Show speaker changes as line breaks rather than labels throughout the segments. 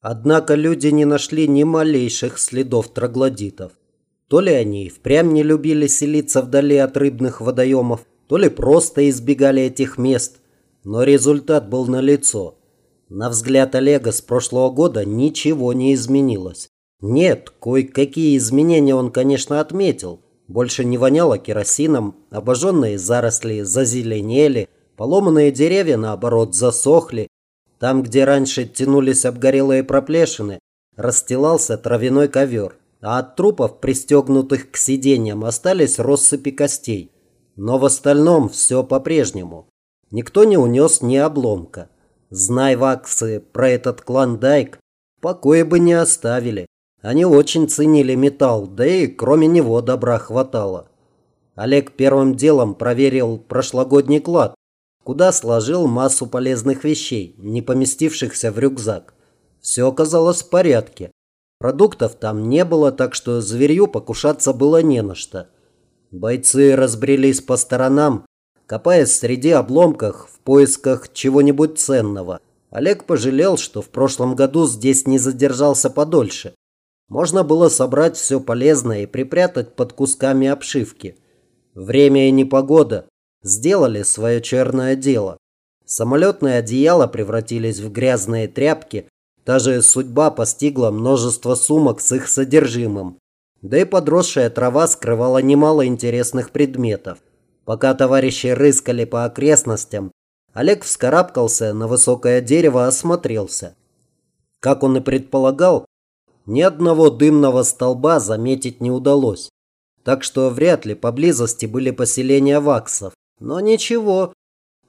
Однако люди не нашли ни малейших следов троглодитов. То ли они и впрямь не любили селиться вдали от рыбных водоемов, то ли просто избегали этих мест. Но результат был налицо. На взгляд Олега с прошлого года ничего не изменилось. Нет, кое-какие изменения он, конечно, отметил. Больше не воняло керосином, обожженные заросли зазеленели, поломанные деревья, наоборот, засохли. Там, где раньше тянулись обгорелые проплешины, расстилался травяной ковер, а от трупов, пристегнутых к сиденьям, остались россыпи костей. Но в остальном все по-прежнему. Никто не унес ни обломка. Знай ваксы про этот клондайк, покоя бы не оставили. Они очень ценили металл, да и кроме него добра хватало. Олег первым делом проверил прошлогодний клад, куда сложил массу полезных вещей, не поместившихся в рюкзак. Все оказалось в порядке. Продуктов там не было, так что зверью покушаться было не на что. Бойцы разбрелись по сторонам, копаясь среди обломков в поисках чего-нибудь ценного. Олег пожалел, что в прошлом году здесь не задержался подольше. Можно было собрать все полезное и припрятать под кусками обшивки. Время и непогода сделали свое черное дело. Самолетные одеяла превратились в грязные тряпки, даже судьба постигла множество сумок с их содержимым. Да и подросшая трава скрывала немало интересных предметов. Пока товарищи рыскали по окрестностям, Олег вскарабкался на высокое дерево, осмотрелся. Как он и предполагал, ни одного дымного столба заметить не удалось. Так что вряд ли поблизости были поселения ваксов. Но ничего,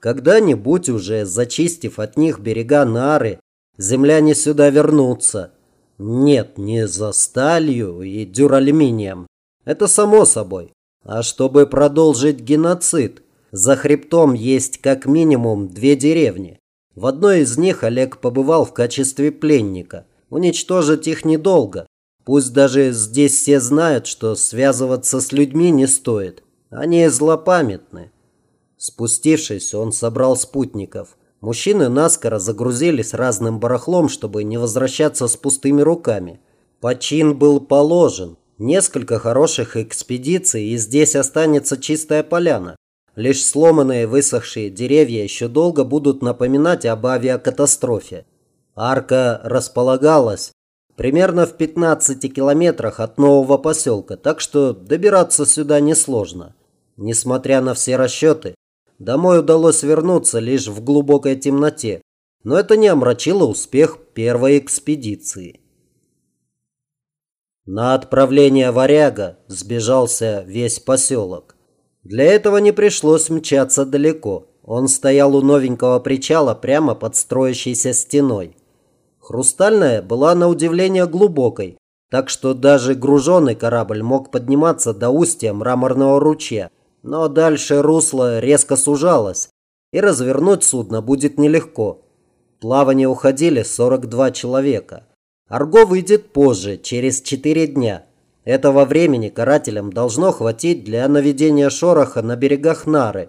когда-нибудь уже, зачистив от них берега Нары, земляне сюда вернутся. Нет, не за сталью и дюралюминием. Это само собой. А чтобы продолжить геноцид, за хребтом есть как минимум две деревни. В одной из них Олег побывал в качестве пленника. Уничтожить их недолго. Пусть даже здесь все знают, что связываться с людьми не стоит. Они злопамятны. Спустившись, он собрал спутников. Мужчины наскоро загрузились разным барахлом, чтобы не возвращаться с пустыми руками. Почин был положен. Несколько хороших экспедиций, и здесь останется чистая поляна. Лишь сломанные высохшие деревья еще долго будут напоминать об авиакатастрофе. Арка располагалась примерно в 15 километрах от нового поселка, так что добираться сюда несложно. Несмотря на все расчеты, домой удалось вернуться лишь в глубокой темноте, но это не омрачило успех первой экспедиции. На отправление варяга сбежался весь поселок. Для этого не пришлось мчаться далеко. Он стоял у новенького причала прямо под строящейся стеной. Хрустальная была на удивление глубокой, так что даже груженный корабль мог подниматься до устья мраморного ручья. Но дальше русло резко сужалось, и развернуть судно будет нелегко. Плавание уходили 42 человека. Арго выйдет позже, через 4 дня. Этого времени карателям должно хватить для наведения шороха на берегах Нары.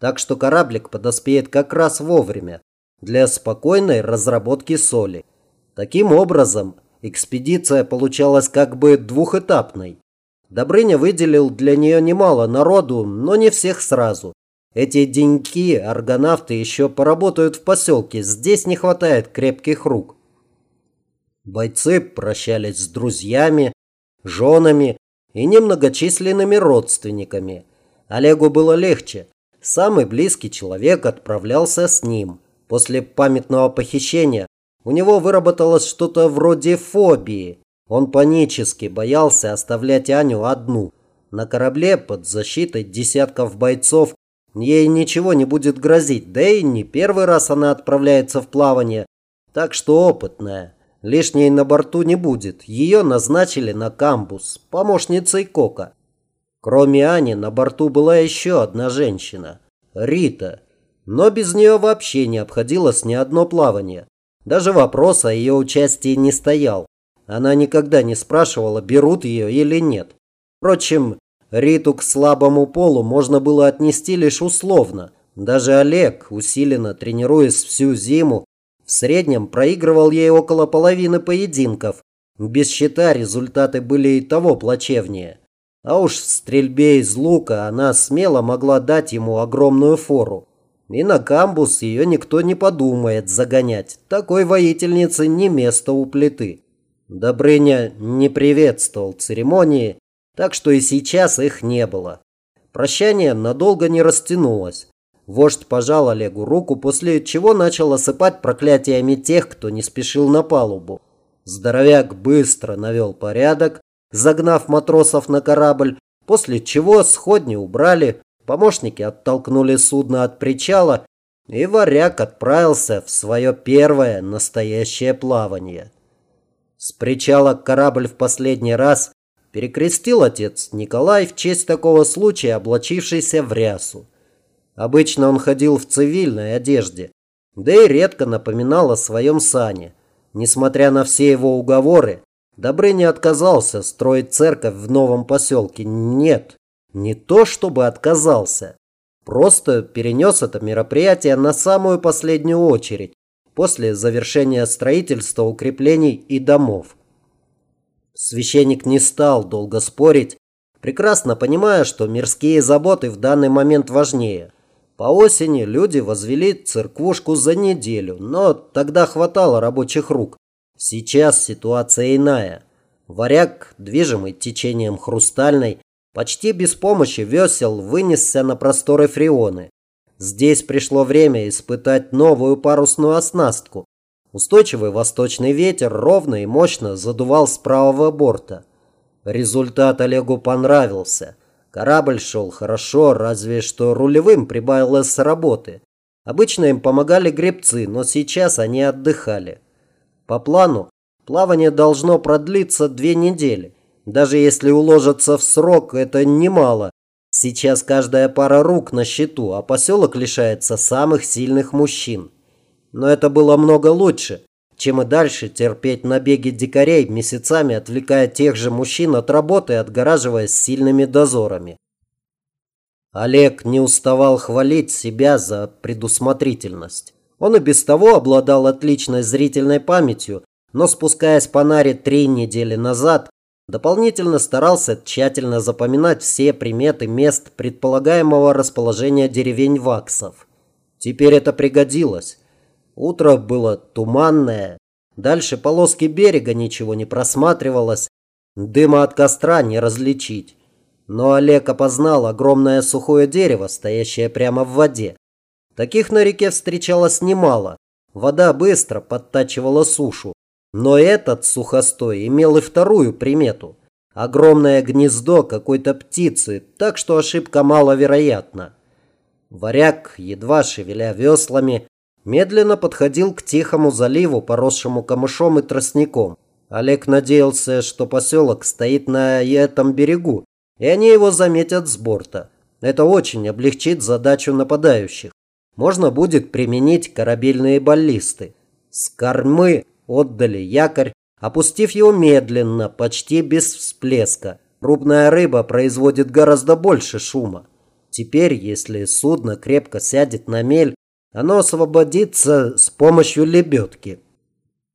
Так что кораблик подоспеет как раз вовремя для спокойной разработки соли. Таким образом, экспедиция получалась как бы двухэтапной. Добрыня выделил для нее немало народу, но не всех сразу. Эти деньки аргонавты еще поработают в поселке, здесь не хватает крепких рук. Бойцы прощались с друзьями, женами и немногочисленными родственниками. Олегу было легче. Самый близкий человек отправлялся с ним. После памятного похищения у него выработалось что-то вроде фобии. Он панически боялся оставлять Аню одну. На корабле под защитой десятков бойцов ей ничего не будет грозить, да и не первый раз она отправляется в плавание, так что опытная. Лишней на борту не будет. Ее назначили на камбус, помощницей Кока. Кроме Ани, на борту была еще одна женщина – Рита. Но без нее вообще не обходилось ни одно плавание. Даже вопрос о ее участии не стоял. Она никогда не спрашивала, берут ее или нет. Впрочем, Риту к слабому полу можно было отнести лишь условно. Даже Олег, усиленно тренируясь всю зиму, В среднем проигрывал ей около половины поединков. Без счета результаты были и того плачевнее. А уж в стрельбе из лука она смело могла дать ему огромную фору. И на камбус ее никто не подумает загонять. Такой воительнице не место у плиты. Добрыня не приветствовал церемонии, так что и сейчас их не было. Прощание надолго не растянулось. Вождь пожал Олегу руку, после чего начал осыпать проклятиями тех, кто не спешил на палубу. Здоровяк быстро навел порядок, загнав матросов на корабль, после чего сходни убрали, помощники оттолкнули судно от причала, и варяг отправился в свое первое настоящее плавание. С причала корабль в последний раз перекрестил отец Николай в честь такого случая, облачившийся в рясу. Обычно он ходил в цивильной одежде, да и редко напоминал о своем сане. Несмотря на все его уговоры, Добрыня отказался строить церковь в новом поселке. Нет, не то чтобы отказался. Просто перенес это мероприятие на самую последнюю очередь, после завершения строительства укреплений и домов. Священник не стал долго спорить, прекрасно понимая, что мирские заботы в данный момент важнее. По осени люди возвели церквушку за неделю, но тогда хватало рабочих рук. Сейчас ситуация иная. Варяг, движимый течением хрустальной, почти без помощи весел вынесся на просторы Фреоны. Здесь пришло время испытать новую парусную оснастку. Устойчивый восточный ветер ровно и мощно задувал с правого борта. Результат Олегу понравился. Корабль шел хорошо, разве что рулевым прибавилось работы. Обычно им помогали гребцы, но сейчас они отдыхали. По плану, плавание должно продлиться две недели. Даже если уложиться в срок, это немало. Сейчас каждая пара рук на счету, а поселок лишается самых сильных мужчин. Но это было много лучше, чем и дальше терпеть набеги дикарей, месяцами отвлекая тех же мужчин от работы, отгораживаясь сильными дозорами. Олег не уставал хвалить себя за предусмотрительность. Он и без того обладал отличной зрительной памятью, но спускаясь по Наре три недели назад, дополнительно старался тщательно запоминать все приметы мест предполагаемого расположения деревень ваксов. Теперь это пригодилось. Утро было туманное, дальше полоски берега ничего не просматривалось, дыма от костра не различить. Но Олег опознал огромное сухое дерево, стоящее прямо в воде. Таких на реке встречалось немало. Вода быстро подтачивала сушу. Но этот сухостой имел и вторую примету. Огромное гнездо какой-то птицы, так что ошибка маловероятна. Варяг, едва шевеля веслами, медленно подходил к тихому заливу, поросшему камышом и тростником. Олег надеялся, что поселок стоит на этом берегу, и они его заметят с борта. Это очень облегчит задачу нападающих можно будет применить корабельные баллисты. С кормы отдали якорь, опустив его медленно, почти без всплеска. Крупная рыба производит гораздо больше шума. Теперь, если судно крепко сядет на мель, оно освободится с помощью лебедки.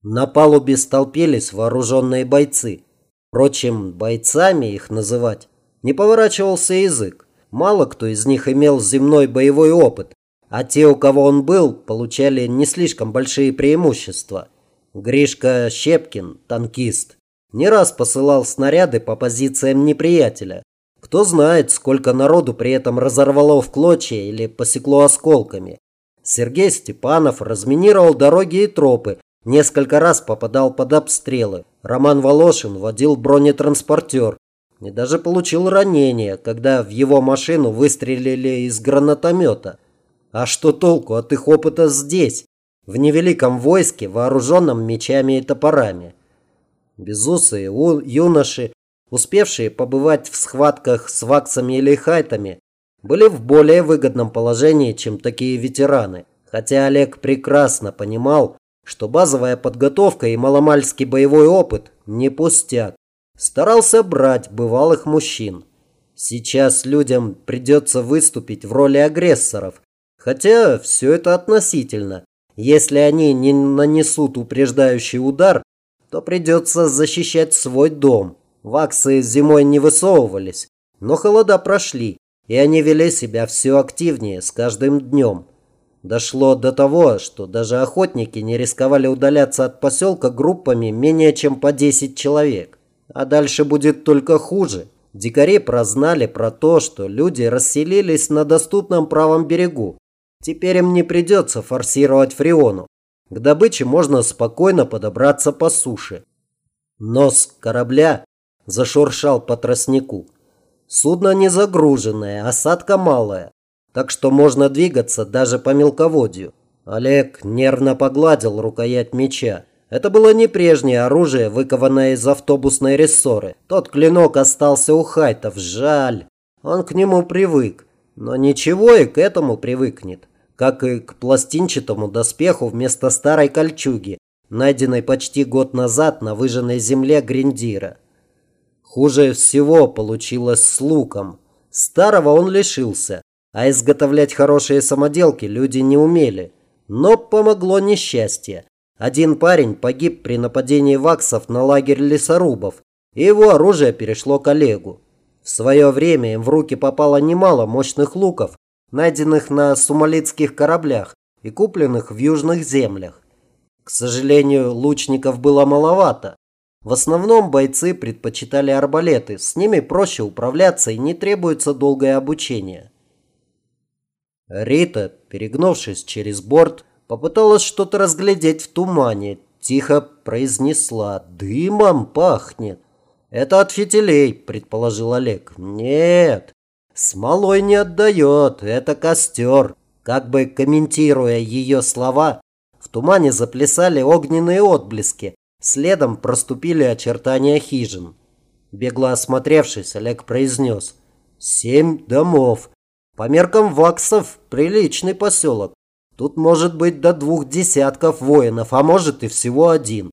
На палубе столпились вооруженные бойцы. Впрочем, бойцами их называть не поворачивался язык. Мало кто из них имел земной боевой опыт, а те, у кого он был, получали не слишком большие преимущества. Гришка Щепкин, танкист, не раз посылал снаряды по позициям неприятеля. Кто знает, сколько народу при этом разорвало в клочья или посекло осколками. Сергей Степанов разминировал дороги и тропы, несколько раз попадал под обстрелы. Роман Волошин водил бронетранспортер и даже получил ранение, когда в его машину выстрелили из гранатомета. А что толку от их опыта здесь, в невеликом войске, вооруженном мечами и топорами? Безусые юноши, успевшие побывать в схватках с ваксами или хайтами, были в более выгодном положении, чем такие ветераны. Хотя Олег прекрасно понимал, что базовая подготовка и маломальский боевой опыт не пустяк. Старался брать бывалых мужчин. Сейчас людям придется выступить в роли агрессоров, Хотя все это относительно. Если они не нанесут упреждающий удар, то придется защищать свой дом. Ваксы зимой не высовывались, но холода прошли, и они вели себя все активнее с каждым днем. Дошло до того, что даже охотники не рисковали удаляться от поселка группами менее чем по 10 человек. А дальше будет только хуже. Дикари прознали про то, что люди расселились на доступном правом берегу. Теперь им не придется форсировать Фриону. К добыче можно спокойно подобраться по суше. Нос корабля зашуршал по тростнику. Судно не загруженное, осадка малая, так что можно двигаться даже по мелководью. Олег нервно погладил рукоять меча. Это было не прежнее оружие, выкованное из автобусной рессоры. Тот клинок остался у хайтов, жаль. Он к нему привык. Но ничего и к этому привыкнет. Как и к пластинчатому доспеху вместо старой кольчуги, найденной почти год назад на выжженной земле Гриндира. Хуже всего получилось с луком. Старого он лишился, а изготовлять хорошие самоделки люди не умели. Но помогло несчастье. Один парень погиб при нападении ваксов на лагерь лесорубов, и его оружие перешло к Олегу. В свое время им в руки попало немало мощных луков, найденных на сумалитских кораблях и купленных в южных землях. К сожалению, лучников было маловато, в основном бойцы предпочитали арбалеты, с ними проще управляться и не требуется долгое обучение. Рита, перегнувшись через борт, попыталась что-то разглядеть в тумане. Тихо произнесла «Дымом пахнет». «Это от фитилей», – предположил Олег. «Нет, смолой не отдает, это костер». Как бы комментируя ее слова, в тумане заплясали огненные отблески, Следом проступили очертания хижин. Бегло осмотревшись, Олег произнес. «Семь домов. По меркам ваксов приличный поселок. Тут может быть до двух десятков воинов, а может и всего один.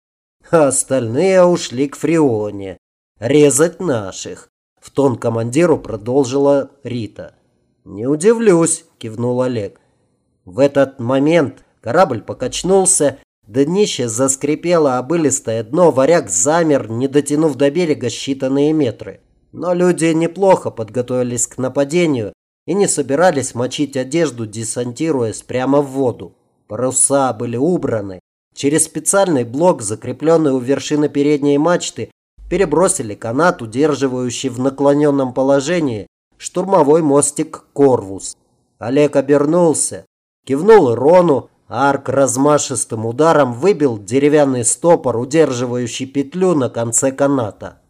А остальные ушли к Фрионе. Резать наших». В тон командиру продолжила Рита. «Не удивлюсь», – кивнул Олег. В этот момент корабль покачнулся, Днище заскрипело обылистое дно, варяг замер, не дотянув до берега считанные метры. Но люди неплохо подготовились к нападению и не собирались мочить одежду, десантируясь прямо в воду. Паруса были убраны. Через специальный блок, закрепленный у вершины передней мачты, перебросили канат, удерживающий в наклоненном положении штурмовой мостик «Корвус». Олег обернулся, кивнул Рону, Арк размашистым ударом выбил деревянный стопор, удерживающий петлю на конце каната.